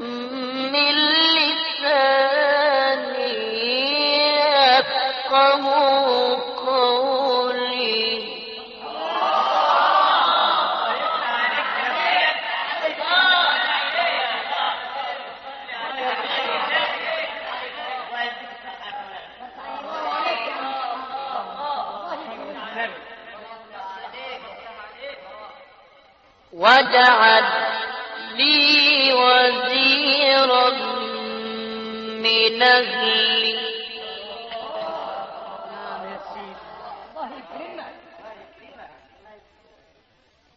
من لساني قولي. وجعل لي من أهلي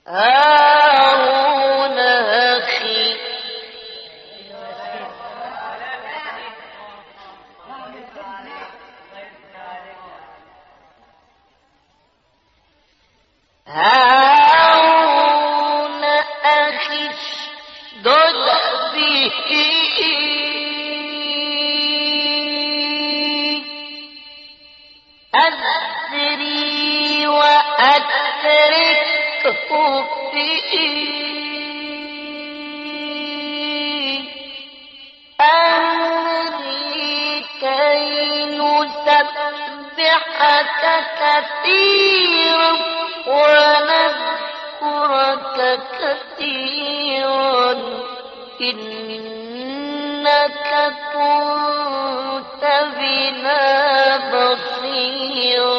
هارون أخي. هارون أخي اشدد به. كي نسبحك كثيرا ونذكرك كثيرا؟ إنك كنت بنا بصيرا.